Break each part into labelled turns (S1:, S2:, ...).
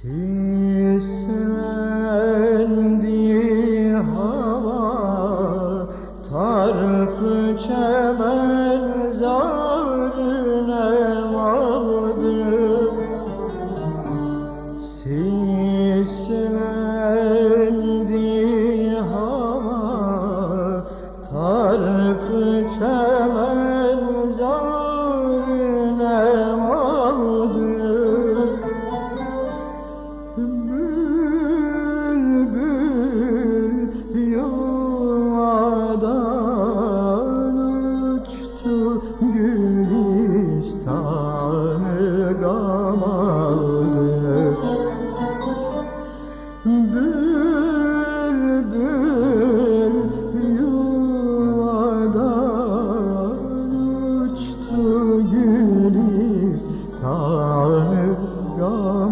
S1: Sislendi hava tarafı çemen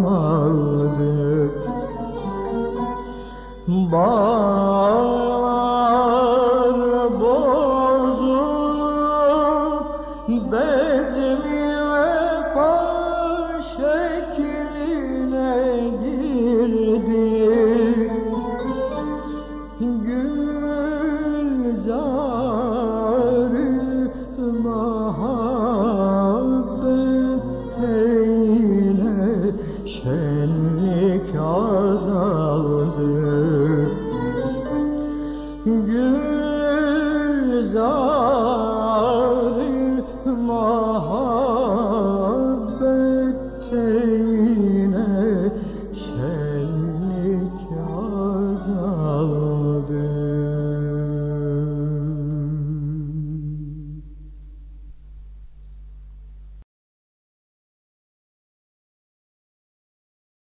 S1: kaldı Bağ benlik azaldı. Güzel